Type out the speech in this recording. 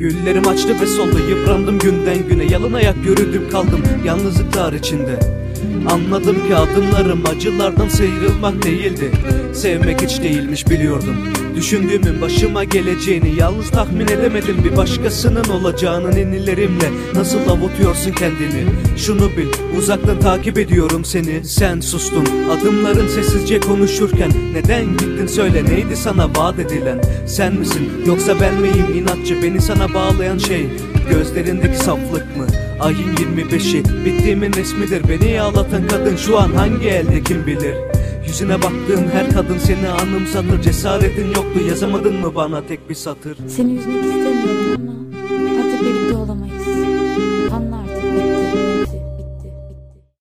Ellerim açtı ve soldu yıprandım günden güne. Yalın ayak yürüdüm kaldım yalnızlıklar içinde Anladım ki adımlarım acılardan sıyrılmak değildi. Sevmek hiç değilmiş biliyordum. Düşündüğümün başıma geleceğini Yalnız tahmin edemedim. Bir başkasının olacağını Ninnilerimle nasıl avutuyorsun kendini? Şunu bil uzaktan takip ediyorum seni. Sen sustun. Adımların sessizce konuşurken Neden gittin söyle. Neydi sana vaat edilen? Sen misin? Yoksa ben miyim? İnatçı Beni sana bağlayan şey Gözlerindeki saflık mı? Ayın 25'i bittiğimin resmidir. Beni ağlatan kadın şu an hangi elde kim bilir? Yüzüne baktığım her kadın seni anımsatır. Cesaretin yoktu yazamadın mı bana? Tek bir satır. Seni üzmek istemiyorum